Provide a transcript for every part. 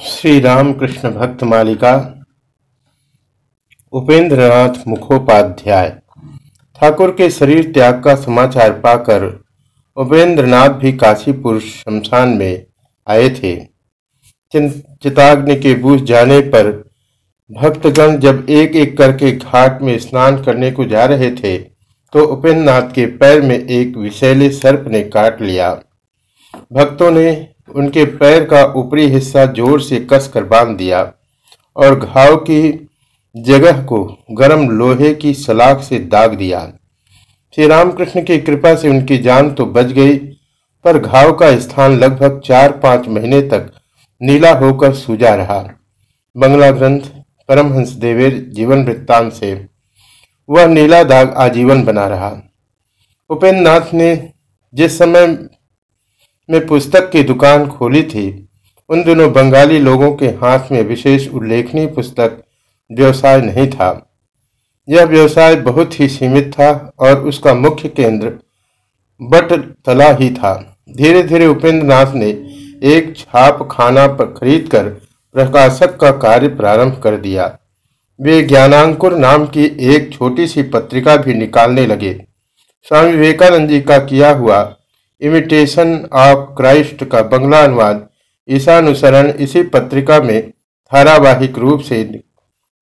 श्री रामकृष्ण भक्त मालिका, उपेंद्रनाथ मुखोपाध्याय। ठाकुर के शरीर त्याग का समाचार पाकर उपेंद्रनाथ भी काशीपुर शमशान में आए थे। चिताग्नि के बूझ जाने पर भक्तगण जब एक एक करके घाट में स्नान करने को जा रहे थे तो उपेंद्रनाथ के पैर में एक विषैले सर्प ने काट लिया। भक्तों ने उनके पैर का ऊपरी हिस्सा ज़ोर से कसकर बाँध दिया और घाव की जगह को गर्म लोहे की सलाख से दाग दिया। श्री रामकृष्ण की कृपा से उनकी जान तो बच गई, पर घाव का स्थान लगभग चार पाँच महीने तक नीला होकर सूजा रहा। बंगला ग्रंथ परमहंस देवेर जीवन वृत्तांत से वह नीला दाग आजीवन बना रहा। उपेन्द्र ने जिस समय में पुस्तक की दुकान खोली थी। उन दिनों बंगाली लोगों के हाथ में विशेष उल्लेखनीय पुस्तक व्यवसाय नहीं था। यह व्यवसाय बहुत ही सीमित था और उसका मुख्य केंद्र बट तला ही था। धीरे धीरे उपेंद्र नाथ ने एक छाप खाना पर खरीद कर प्रकाशक का कार्य प्रारंभ कर दिया। वे ज्ञानांकुर नाम की एक छोटी सी पत्रिका भी निकालने लगे। स्वामी विवेकानंद जी का किया हुआ इमिटेशन ऑफ़ क्राइस्ट का बंगला अनुवाद। ईशानुसरण इसी पत्रिका में धारावाहिक रूप से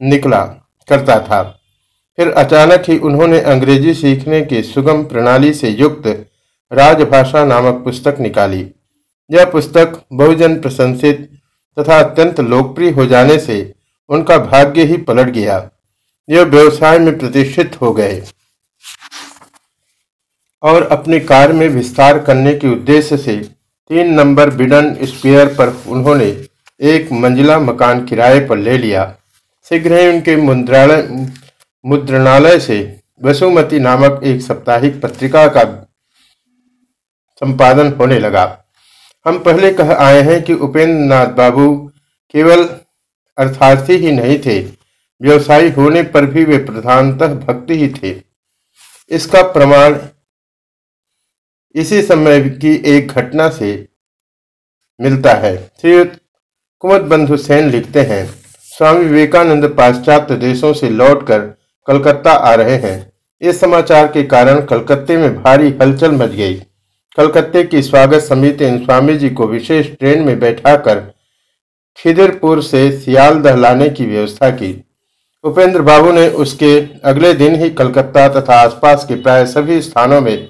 निकला करता था। फिर अचानक ही उन्होंने अंग्रेज़ी सीखने की सुगम प्रणाली से युक्त राजभाषा नामक पुस्तक निकाली। यह पुस्तक बहुजन प्रशंसित तथा अत्यंत लोकप्रिय हो जाने से उनका भाग्य ही पलट गया। यह व्यवसाय में प्रतिष्ठित हो गए। और अपने कार्य में विस्तार करने के उद्देश्य से तीन नंबर बिडन स्क्वेयर पर उन्होंने एक मंजिला मकान किराए पर ले लिया। शीघ्र ही उनके मुद्रालय, मुद्रणालय से वसुमती नामक एक साप्ताहिक पत्रिका का संपादन होने लगा। हम पहले कह आए हैं कि उपेंद्र नाथ बाबू केवल अर्थार्थी ही नहीं थे, व्यवसायी होने पर भी वे प्रधानतः भक्ति ही थे। इसका प्रमाण इसी समय की एक घटना से मिलता है। श्री कुमत बंधु सेन लिखते हैं, स्वामी विवेकानंद पाश्चात्य देशों से लौटकर कलकत्ता आ रहे हैं। इस समाचार के कारण कलकत्ते में भारी हलचल मच गई। कलकत्ते की स्वागत समिति ने स्वामी जी को विशेष ट्रेन में बैठाकर खिदिरपुर से सियालदह लाने की व्यवस्था की। उपेंद्र बाबू ने उसके अगले दिन ही कलकत्ता तथा आसपास के प्राय सभी स्थानों में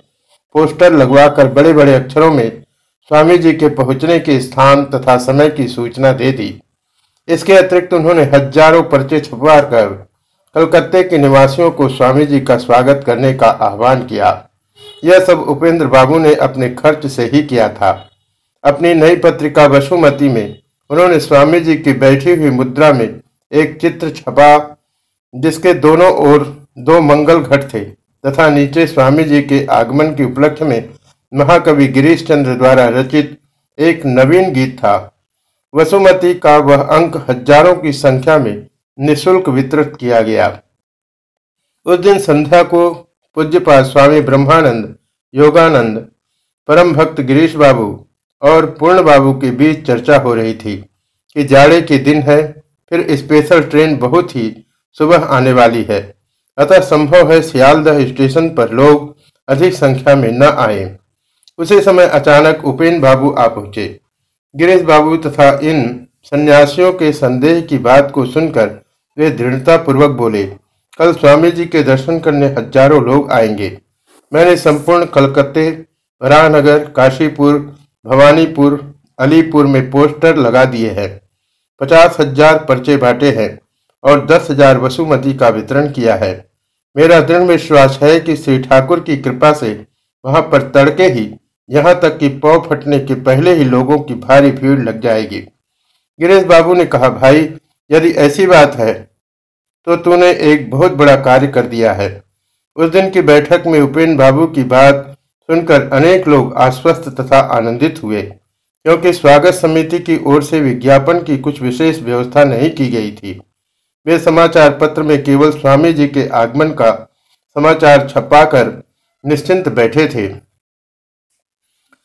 पोस्टर लगवाकर बड़े बड़े अक्षरों में स्वामी जी के पहुँचने के स्थान तथा समय की सूचना दे दी। इसके अतिरिक्त उन्होंने हज़ारों पर्चे छपवा कर कलकत्ते के निवासियों को स्वामी जी का स्वागत करने का आह्वान किया। यह सब उपेंद्र बाबू ने अपने खर्च से ही किया था। अपनी नई पत्रिका वसुमती में उन्होंने स्वामी जी की बैठी हुई मुद्रा में एक चित्र छपा, जिसके दोनों ओर दो मंगल घट थे। तथा नीचे स्वामी जी के आगमन के उपलक्ष्य में महाकवि गिरीश चंद्र द्वारा रचित एक नवीन गीत था। वसुमती का वह अंक हज़ारों की संख्या में निशुल्क वितरित किया गया। उस दिन संध्या को पूज्यपाल स्वामी ब्रह्मानंद, योगानंद परम भक्त गिरीश बाबू और पूर्ण बाबू के बीच चर्चा हो रही थी कि जाड़े के दिन है, फिर स्पेशल ट्रेन बहुत ही सुबह आने वाली है। अतः संभव है सियालदह स्टेशन पर लोग अधिक संख्या में न आए। उसी समय अचानक उपेन बाबू आ पहुँचे। गिरीश बाबू तथा इन सन्यासियों के संदेह की बात को सुनकर वे दृढ़ता पूर्वक बोले, कल स्वामी जी के दर्शन करने हज़ारों लोग आएँगे। मैंने संपूर्ण कलकत्ते राहनगर काशीपुर, भवानीपुर, अलीपुर में पोस्टर लगा दिए हैं। पचास हज़ार पर्चे बांटे हैं और दस हज़ार वसुमती का वितरण किया है। मेरा दृढ़ विश्वास है कि श्री ठाकुर की कृपा से वहाँ पर तड़के ही, यहाँ तक कि पौ फटने के पहले ही लोगों की भारी भीड़ लग जाएगी। गिरीश बाबू ने कहा, भाई, यदि ऐसी बात है तो तूने एक बहुत बड़ा कार्य कर दिया है। उस दिन की बैठक में उपेन्द्र बाबू की बात सुनकर अनेक लोग आश्वस्त तथा आनंदित हुए, क्योंकि स्वागत समिति की ओर से विज्ञापन की कुछ विशेष व्यवस्था नहीं की गई थी। वे समाचार पत्र में केवल स्वामी जी के आगमन का समाचार छपाकर निश्चिंत बैठे थे।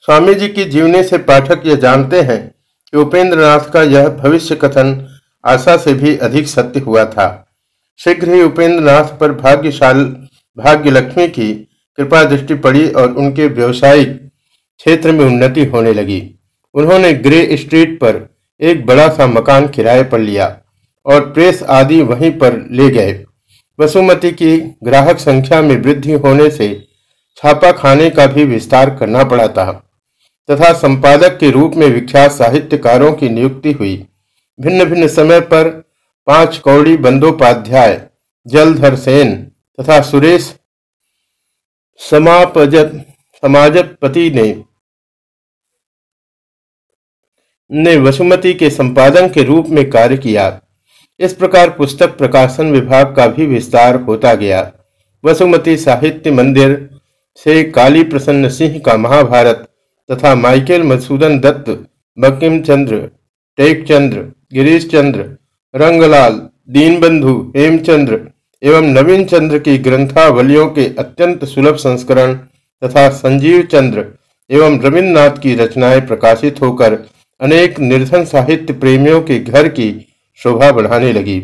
स्वामी जी की जीवनी से पाठक यह जानते हैं कि उपेंद्रनाथ का यह भविष्य कथन आशा से भी अधिक सत्य हुआ था। शीघ्र ही उपेंद्रनाथ पर भाग्यशाल भाग्य लक्ष्मी की कृपा दृष्टि पड़ी और उनके व्यवसायिक क्षेत्र में उन्नति होने लगी। उन्होंने ग्रे स्ट्रीट पर एक बड़ा सा मकान किराए पर लिया। और प्रेस आदि वहीं पर ले गए। वसुमती की ग्राहक संख्या में वृद्धि होने से छापा खाने का भी विस्तार करना पड़ा था, तथा संपादक के रूप में विख्यात साहित्यकारों की नियुक्ति हुई। भिन्न भिन्न समय पर पाँच कौड़ी बंदोपाध्याय, जलधर सेन तथा सुरेश समापजत समाजपति ने ने वसुमती के संपादन के रूप में कार्य किया। इस प्रकार पुस्तक प्रकाशन विभाग का भी विस्तार होता गया। वसुमती साहित्य मंदिर से काली प्रसन्न सिंह का महाभारत तथा माइकेल मधुसूदन दत्त बंकिम चंद्र टेकचंद्र गिरीश चंद्र रंगलाल, दीनबंधु, हेमचंद्र एवं नवीन चंद्र की ग्रंथावलियों के अत्यंत सुलभ संस्करण तथा संजीव चंद्र एवं रविन्द्रनाथ की रचनाएँ प्रकाशित होकर अनेक निर्धन साहित्य प्रेमियों के घर की शोभा बढ़ाने लगी।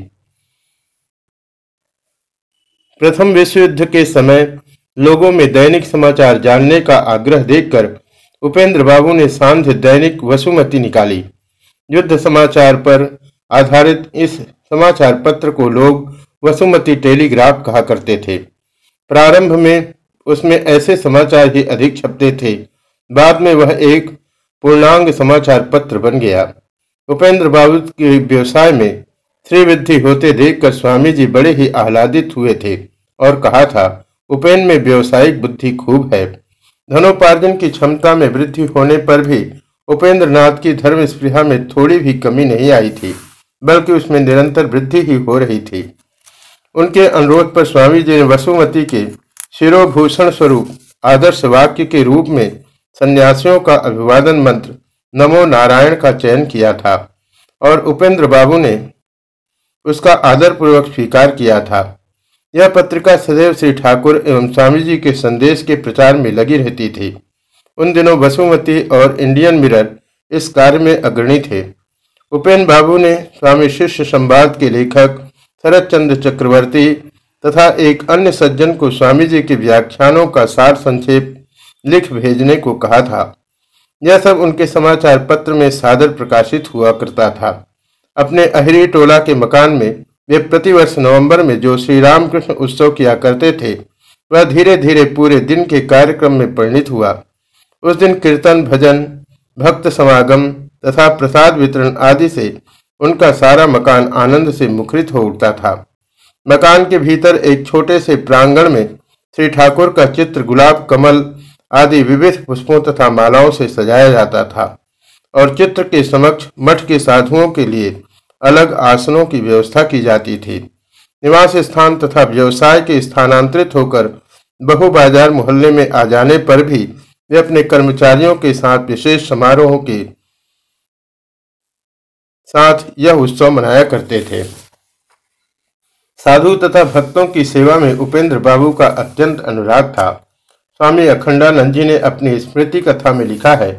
प्रथम विश्व युद्ध के समय लोगों में दैनिक समाचार जानने का आग्रह देखकर उपेंद्र बाबू ने सांध्य दैनिक वसुमती निकाली। युद्ध समाचार पर आधारित इस समाचार पत्र को लोग वसुमती टेलीग्राफ कहा करते थे। प्रारंभ में उसमें ऐसे समाचार ही अधिक छपते थे। बाद में वह एक पूर्णांग समाचार पत्र बन गया। उपेंद्र बाबू के व्यवसाय में श्रीवृद्धि होते देखकर स्वामी जी बड़े ही आह्लादित हुए थे और कहा था, उपेन में व्यवसायिक बुद्धि खूब है। धनोपार्जन की क्षमता में वृद्धि होने पर भी उपेंद्र नाथ की धर्म स्पृहा में थोड़ी भी कमी नहीं आई थी, बल्कि उसमें निरंतर वृद्धि ही हो रही थी। उनके अनुरोध पर स्वामी जी ने वसुमती के शिरोभूषण स्वरूप, आदर्श वाक्य के रूप में सन्यासियों का अभिवादन मंत्र नमो नारायण का चयन किया था और उपेंद्र बाबू ने उसका आदर पूर्वक स्वीकार किया था। यह पत्रिका सदैव श्री ठाकुर एवं स्वामी जी के संदेश के प्रचार में लगी रहती थी। उन दिनों वसुमती और इंडियन मिरर इस कार्य में अग्रणी थे। उपेन बाबू ने स्वामी शिष्य संवाद के लेखक शरद चंद्र चक्रवर्ती तथा एक अन्य सज्जन को स्वामी जी के व्याख्यानों का सार संक्षेप लिख भेजने को कहा था। यह सब उनके समाचार पत्र में सादर प्रकाशित हुआ करता था। अपने अहरी टोला के मकान में वे प्रतिवर्ष नवंबर में जो श्री रामकृष्ण उत्सव किया करते थे, वह धीरे धीरे पूरे दिन के कार्यक्रम में परिणित हुआ। उस दिन कीर्तन, भजन, भक्त समागम तथा प्रसाद वितरण आदि से उनका सारा मकान आनंद से मुखरित हो उठता था। मकान के भीतर एक छोटे से प्रांगण में श्री ठाकुर का चित्र गुलाब, कमल आदि विविध पुष्पों तथा मालाओं से सजाया जाता था और चित्र के समक्ष मठ के साधुओं के लिए अलग आसनों की व्यवस्था की जाती थी। निवास स्थान तथा व्यवसाय के स्थानांतरित होकर बहु बाज़ार मोहल्ले में आ जाने पर भी वे अपने कर्मचारियों के साथ विशेष समारोहों के साथ यह उत्सव मनाया करते थे। साधु तथा भक्तों की सेवा में उपेंद्र बाबू का अत्यंत अनुराग था। स्वामी अखंडानंद जी ने अपनी स्मृति कथा में लिखा है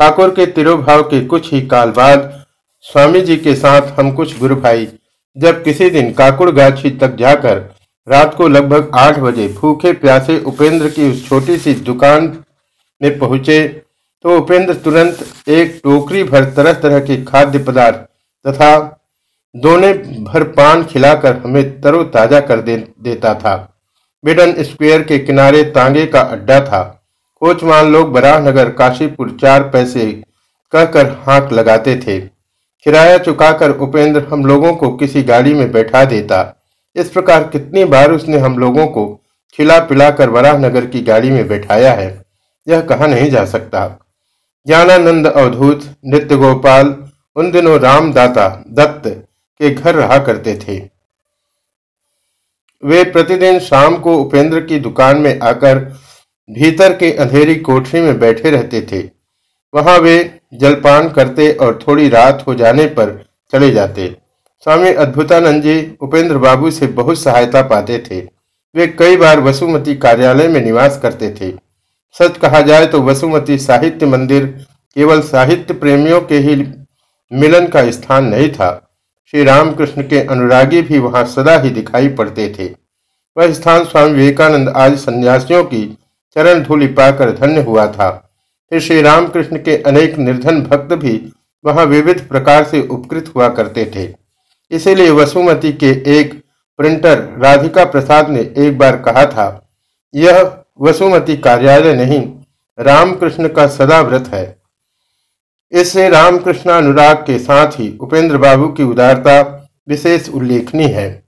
ठाकुर के तिरुभाव के कुछ ही काल बाद स्वामी जी के साथ हम कुछ गुरु भाई जब किसी दिन काकुड़ गाछी तक जाकर रात को लगभग आठ बजे भूखे प्यासे उपेंद्र की उस छोटी सी दुकान में पहुँचे तो उपेंद्र तुरंत एक टोकरी भर तरह तरह के खाद्य पदार्थ तथा दोने भर पान खिलाकर हमें तरोताजा कर दे, देता था। बिडन स्क्वेयर के किनारे तांगे का अड्डा था। कोचवान लोग बराहनगर, काशीपुर चार पैसे कहकर हाँक लगाते थे। किराया चुकाकर उपेंद्र हम लोगों को किसी गाड़ी में बैठा देता। इस प्रकार कितनी बार उसने हम लोगों को खिला पिलाकर वराहनगर की गाड़ी में बैठाया है, यह कहा नहीं जा सकता। ज्ञानानंद अवधूत, नित्य गोपाल, उन दिनों रामदाता दत्त के घर रहा करते थे। वे प्रतिदिन शाम को उपेंद्र की दुकान में आकर भीतर के अंधेरी कोठरी में बैठे रहते थे। वहाँ वे जलपान करते और थोड़ी रात हो जाने पर चले जाते। स्वामी अद्भुतानंद जी, उपेंद्र बाबू से बहुत सहायता पाते थे। वे कई बार वसुमती कार्यालय में निवास करते थे। सच कहा जाए तो वसुमती साहित्य मंदिर केवल साहित्य प्रेमियों के ही मिलन का स्थान नहीं था। श्री रामकृष्ण के अनुरागी भी वहाँ सदा ही दिखाई पड़ते थे। वह स्थान स्वामी विवेकानंद आज सन्यासियों की चरण धूलि पाकर धन्य हुआ था। फिर श्री रामकृष्ण के अनेक निर्धन भक्त भी वहाँ विविध प्रकार से उपकृत हुआ करते थे। इसीलिए वसुमती के एक प्रिंटर राधिका प्रसाद ने एक बार कहा था, यह वसुमती कार्यालय नहीं, रामकृष्ण का सदा व्रत है। इससे रामकृष्ण अनुराग के साथ ही उपेंद्र बाबू की उदारता विशेष उल्लेखनीय है।